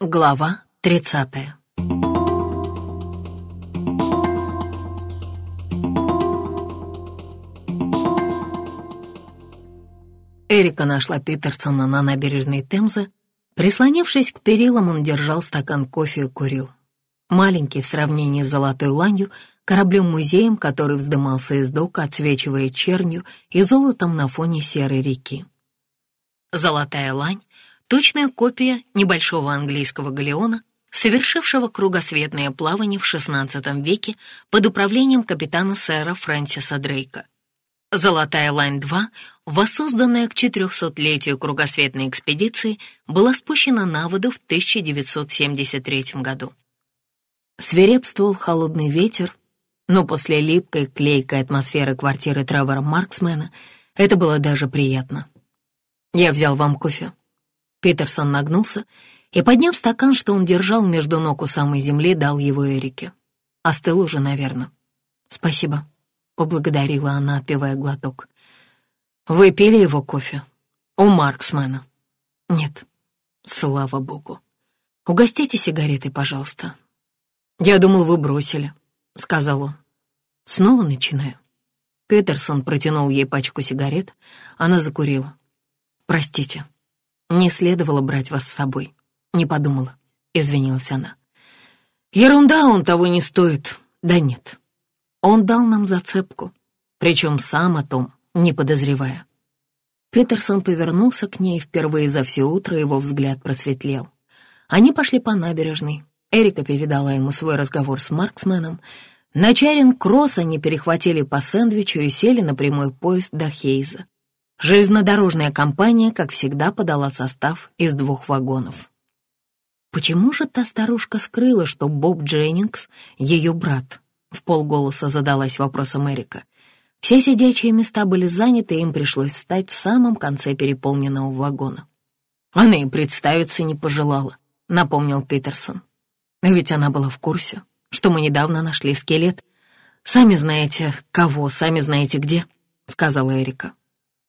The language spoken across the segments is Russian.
Глава 30 Эрика нашла Питерсона на набережной Темзы. Прислонившись к перилам, он держал стакан кофе и курил. Маленький в сравнении с золотой ланью, кораблем-музеем, который вздымался из дока, отсвечивая чернью и золотом на фоне серой реки. Золотая лань — точная копия небольшого английского галеона, совершившего кругосветное плавание в XVI веке под управлением капитана сэра Фрэнсиса Дрейка. «Золотая лань-2», воссозданная к 400-летию кругосветной экспедиции, была спущена на воду в 1973 году. Свирепствовал холодный ветер, но после липкой, клейкой атмосферы квартиры Тревора Марксмена это было даже приятно. «Я взял вам кофе». Питерсон нагнулся и, подняв стакан, что он держал между ног у самой земли, дал его Эрике. Остыл уже, наверное. «Спасибо», — поблагодарила она, отпивая глоток. «Вы пили его кофе? У Марксмена?» «Нет, слава богу. Угостите сигаретой, пожалуйста». «Я думал, вы бросили», — сказал он. «Снова начинаю». Питерсон протянул ей пачку сигарет, она закурила. «Простите, не следовало брать вас с собой. Не подумала», — извинилась она. «Ерунда, он того не стоит. Да нет. Он дал нам зацепку, причем сам о том не подозревая». Питерсон повернулся к ней, впервые за все утро его взгляд просветлел. Они пошли по набережной. Эрика передала ему свой разговор с Марксменом. На Чаринг-Кросс они перехватили по сэндвичу и сели на прямой поезд до Хейза. Железнодорожная компания, как всегда, подала состав из двух вагонов. «Почему же та старушка скрыла, что Боб Дженнингс — ее брат?» — в полголоса задалась вопросом Эрика. Все сидячие места были заняты, и им пришлось встать в самом конце переполненного вагона. «Она и представиться не пожелала», — напомнил Питерсон. «Ведь она была в курсе, что мы недавно нашли скелет. Сами знаете, кого, сами знаете где», — сказала Эрика.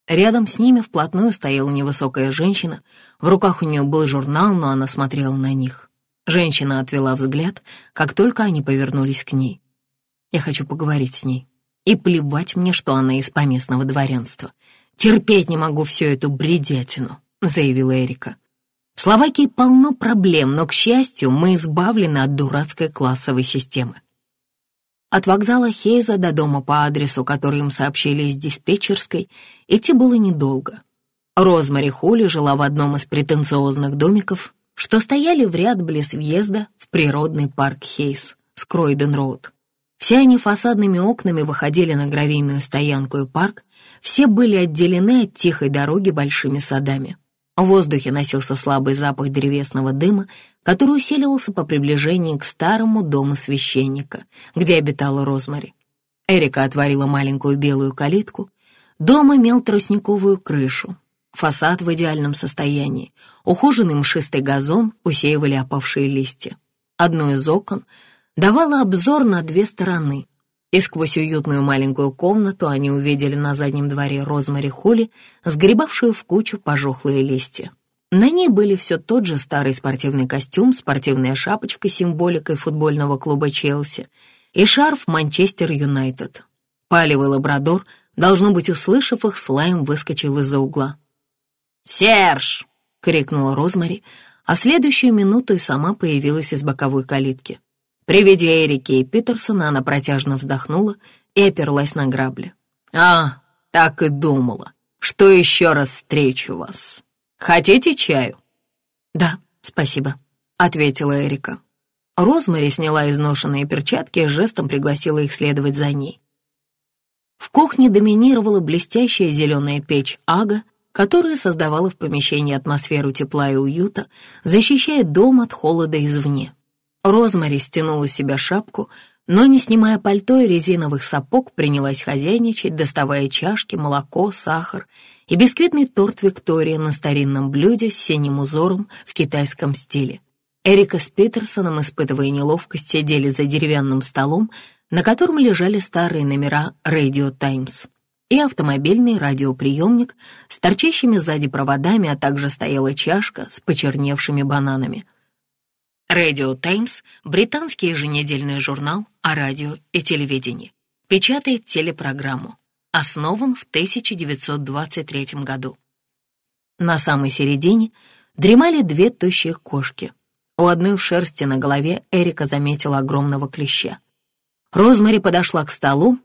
Рядом с ними вплотную стояла невысокая женщина. В руках у нее был журнал, но она смотрела на них. Женщина отвела взгляд, как только они повернулись к ней. «Я хочу поговорить с ней. И плевать мне, что она из поместного дворянства. Терпеть не могу всю эту бредятину», — заявила Эрика. «В Словакии полно проблем, но, к счастью, мы избавлены от дурацкой классовой системы. От вокзала Хейза до дома по адресу, который им сообщили из диспетчерской, идти было недолго. Розмари Холли жила в одном из претенциозных домиков, что стояли в ряд близ въезда в природный парк Хейз с Кройден-Роуд. Все они фасадными окнами выходили на гравийную стоянку и парк, все были отделены от тихой дороги большими садами. В воздухе носился слабый запах древесного дыма, который усиливался по приближении к старому дому священника, где обитала Розмари. Эрика отворила маленькую белую калитку. Дом имел тростниковую крышу, фасад в идеальном состоянии, ухоженный мшистый газон усеивали опавшие листья. Одно из окон давало обзор на две стороны, и сквозь уютную маленькую комнату они увидели на заднем дворе Розмари Холли, сгребавшую в кучу пожухлые листья. На ней были все тот же старый спортивный костюм, спортивная шапочка с символикой футбольного клуба Челси и шарф Манчестер Юнайтед. Палевый лабрадор, должно быть, услышав их, слайм выскочил из-за угла. «Серж!» — крикнула Розмари, а в следующую минуту и сама появилась из боковой калитки. При виде Эрики и Питерсона она протяжно вздохнула и оперлась на грабли. «А, так и думала, что еще раз встречу вас. Хотите чаю?» «Да, спасибо», — ответила Эрика. Розмари сняла изношенные перчатки и жестом пригласила их следовать за ней. В кухне доминировала блестящая зеленая печь Ага, которая создавала в помещении атмосферу тепла и уюта, защищая дом от холода извне. Розмари стянула с себя шапку, но, не снимая пальто и резиновых сапог, принялась хозяйничать, доставая чашки, молоко, сахар и бисквитный торт Виктория на старинном блюде с синим узором в китайском стиле. Эрика с Питерсоном, испытывая неловкость, сидели за деревянным столом, на котором лежали старые номера «Radio Times» и автомобильный радиоприемник с торчащими сзади проводами, а также стояла чашка с почерневшими бананами — Radio Times — британский еженедельный журнал о радио и телевидении. Печатает телепрограмму. Основан в 1923 году. На самой середине дремали две тощие кошки. У одной в шерсти на голове Эрика заметила огромного клеща. Розмари подошла к столу,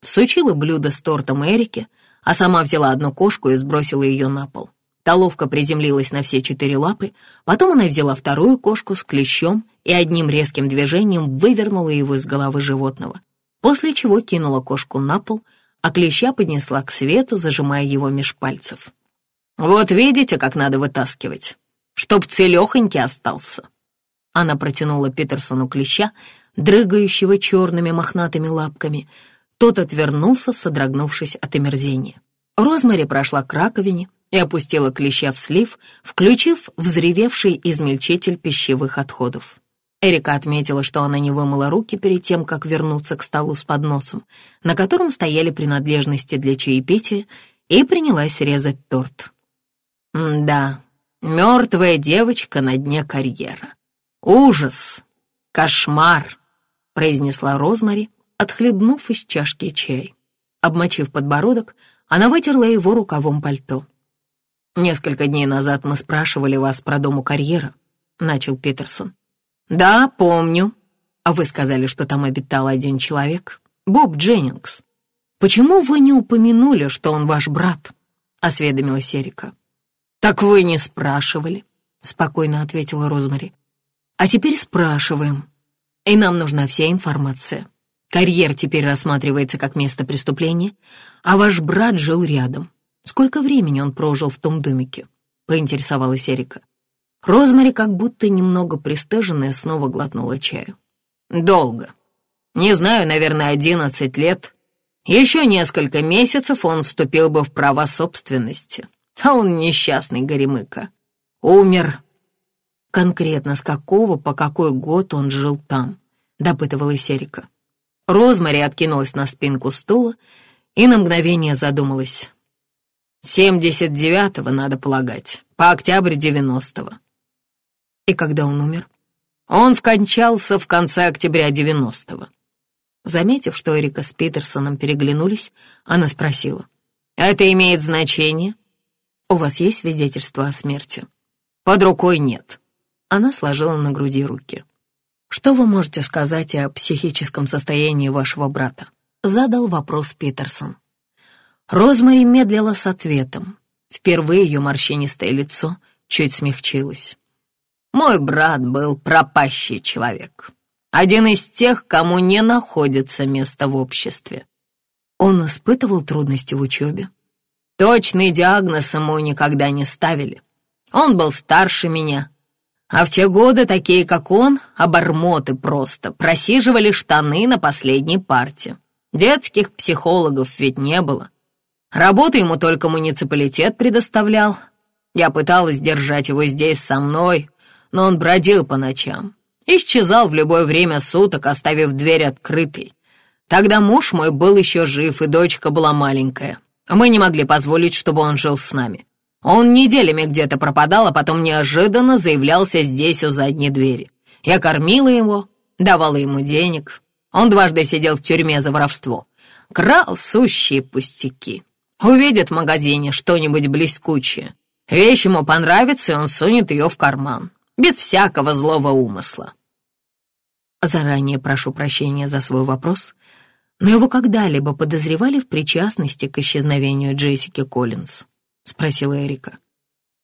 всучила блюдо с тортом Эрике, а сама взяла одну кошку и сбросила ее на пол. Та ловко приземлилась на все четыре лапы, потом она взяла вторую кошку с клещом и одним резким движением вывернула его из головы животного, после чего кинула кошку на пол, а клеща поднесла к свету, зажимая его меж пальцев. «Вот видите, как надо вытаскивать, чтоб целехонький остался». Она протянула Питерсону клеща, дрыгающего черными мохнатыми лапками. Тот отвернулся, содрогнувшись от омерзения. Розмари прошла к раковине, и опустила клеща в слив, включив взревевший измельчитель пищевых отходов. Эрика отметила, что она не вымыла руки перед тем, как вернуться к столу с подносом, на котором стояли принадлежности для чаепития, и принялась резать торт. «Да, мертвая девочка на дне карьера. Ужас! Кошмар!» — произнесла Розмари, отхлебнув из чашки чай. Обмочив подбородок, она вытерла его рукавом пальто. «Несколько дней назад мы спрашивали вас про дом у карьера», — начал Питерсон. «Да, помню. А вы сказали, что там обитал один человек, Боб Дженнингс. Почему вы не упомянули, что он ваш брат?» — осведомилась Эрика. «Так вы не спрашивали», — спокойно ответила Розмари. «А теперь спрашиваем. И нам нужна вся информация. Карьер теперь рассматривается как место преступления, а ваш брат жил рядом. Сколько времени он прожил в том домике?» — поинтересовалась Эрика. Розмари, как будто немного пристыженная, снова глотнула чаю. «Долго. Не знаю, наверное, одиннадцать лет. Еще несколько месяцев он вступил бы в права собственности. А он несчастный горемыка. Умер. Конкретно с какого по какой год он жил там?» — допытывалась Эрика. Розмари откинулась на спинку стула и на мгновение задумалась. Семьдесят девятого, надо полагать, по октябрь девяностого. И когда он умер? Он скончался в конце октября девяностого. Заметив, что Эрика с Питерсоном переглянулись, она спросила. «Это имеет значение? У вас есть свидетельство о смерти?» «Под рукой нет». Она сложила на груди руки. «Что вы можете сказать о психическом состоянии вашего брата?» Задал вопрос Питерсон. Розмари медлила с ответом. Впервые ее морщинистое лицо чуть смягчилось. «Мой брат был пропащий человек. Один из тех, кому не находится место в обществе. Он испытывал трудности в учебе. Точный диагноз ему никогда не ставили. Он был старше меня. А в те годы такие, как он, обормоты просто, просиживали штаны на последней парте. Детских психологов ведь не было. Работу ему только муниципалитет предоставлял. Я пыталась держать его здесь со мной, но он бродил по ночам. Исчезал в любое время суток, оставив дверь открытой. Тогда муж мой был еще жив, и дочка была маленькая. Мы не могли позволить, чтобы он жил с нами. Он неделями где-то пропадал, а потом неожиданно заявлялся здесь у задней двери. Я кормила его, давала ему денег. Он дважды сидел в тюрьме за воровство. Крал сущие пустяки. Увидит в магазине что-нибудь блескучее. Вещь ему понравится, и он сунет ее в карман. Без всякого злого умысла. Заранее прошу прощения за свой вопрос, но его когда-либо подозревали в причастности к исчезновению Джессики Коллинз? Спросила Эрика.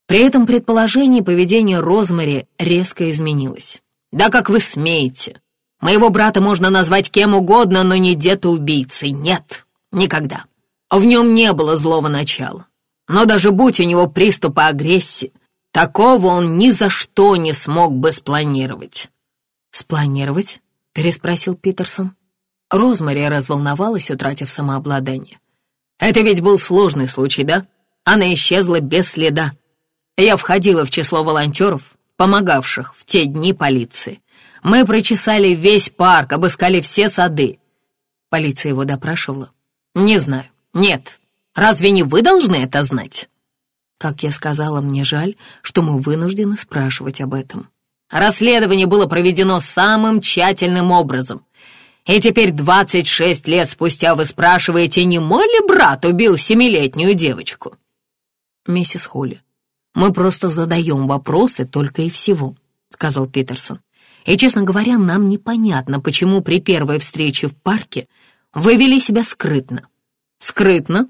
При этом предположении поведение Розмари резко изменилось. «Да как вы смеете? Моего брата можно назвать кем угодно, но не дед-убийцей. Нет, никогда. В нем не было злого начала. Но даже будь у него приступы агрессии, такого он ни за что не смог бы спланировать. «Спланировать?» — переспросил Питерсон. Розмари разволновалась, утратив самообладание. «Это ведь был сложный случай, да? Она исчезла без следа. Я входила в число волонтеров, помогавших в те дни полиции. Мы прочесали весь парк, обыскали все сады. Полиция его допрашивала? Не знаю. «Нет, разве не вы должны это знать?» Как я сказала, мне жаль, что мы вынуждены спрашивать об этом. Расследование было проведено самым тщательным образом. И теперь 26 лет спустя вы спрашиваете, не мой ли брат убил семилетнюю девочку? Миссис Холли, мы просто задаем вопросы только и всего, сказал Питерсон. И, честно говоря, нам непонятно, почему при первой встрече в парке вы вели себя скрытно. Скрытно?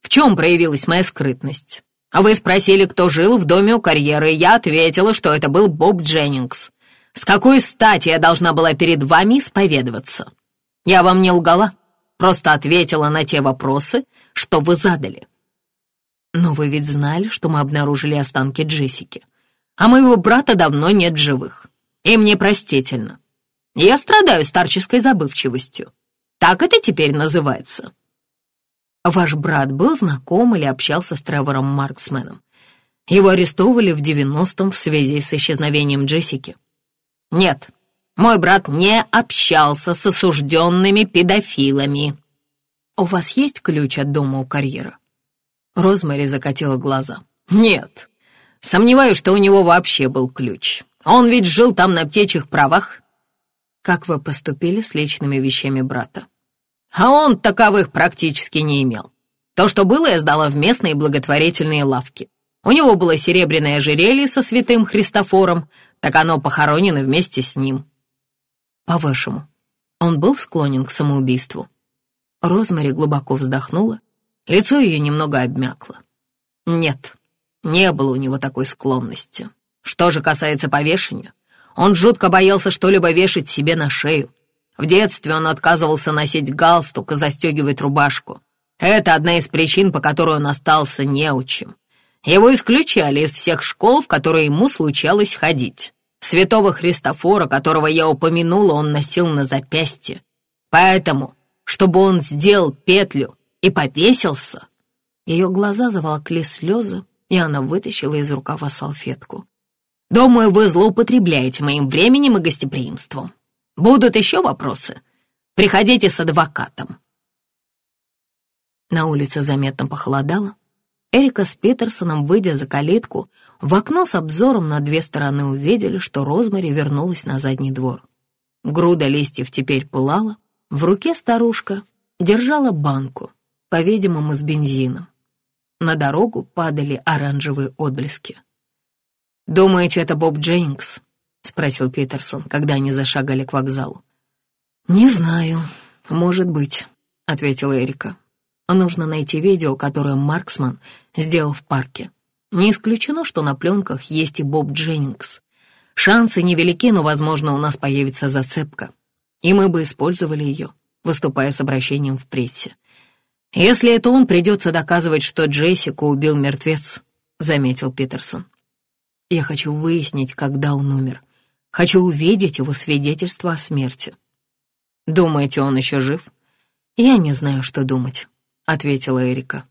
В чем проявилась моя скрытность? А вы спросили, кто жил в доме у карьеры, я ответила, что это был Боб Дженнингс. С какой стати я должна была перед вами исповедоваться? Я вам не лгала, просто ответила на те вопросы, что вы задали. Но вы ведь знали, что мы обнаружили останки Джессики. А моего брата давно нет в живых. И мне простительно. Я страдаю старческой забывчивостью. Так это теперь называется. Ваш брат был знаком или общался с Тревором Марксменом? Его арестовывали в 90-м в связи с исчезновением Джессики. Нет, мой брат не общался с осужденными педофилами. У вас есть ключ от дома у карьера? Розмари закатила глаза. Нет, сомневаюсь, что у него вообще был ключ. Он ведь жил там на птичьих правах. Как вы поступили с личными вещами брата? А он таковых практически не имел. То, что было, я сдала в местные благотворительные лавки. У него было серебряное ожерелье со святым Христофором, так оно похоронено вместе с ним. По-вашему, он был склонен к самоубийству? Розмари глубоко вздохнула, лицо ее немного обмякло. Нет, не было у него такой склонности. Что же касается повешения, он жутко боялся что-либо вешать себе на шею. В детстве он отказывался носить галстук и застегивать рубашку. Это одна из причин, по которой он остался неучим. Его исключали из всех школ, в которые ему случалось ходить. Святого Христофора, которого я упомянула, он носил на запястье. Поэтому, чтобы он сделал петлю и повесился... Ее глаза заволокли слезы, и она вытащила из рукава салфетку. «Думаю, вы злоупотребляете моим временем и гостеприимством. Будут еще вопросы? Приходите с адвокатом». На улице заметно похолодало. Эрика с Питерсоном, выйдя за калитку, в окно с обзором на две стороны увидели, что Розмари вернулась на задний двор. Груда листьев теперь пылала, в руке старушка держала банку, по-видимому, с бензином. На дорогу падали оранжевые отблески. «Думаете, это Боб Дженнингс?» — спросил Питерсон, когда они зашагали к вокзалу. «Не знаю, может быть», — ответила Эрика. «Нужно найти видео, которое Марксман сделал в парке. Не исключено, что на пленках есть и Боб Дженнингс. Шансы невелики, но, возможно, у нас появится зацепка. И мы бы использовали ее, выступая с обращением в прессе. Если это он, придется доказывать, что Джессику убил мертвец», — заметил Питерсон. «Я хочу выяснить, когда он умер» Хочу увидеть его свидетельство о смерти. Думаете, он еще жив? Я не знаю, что думать, ответила Эрика.